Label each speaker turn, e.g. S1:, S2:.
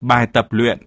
S1: bài tập luyện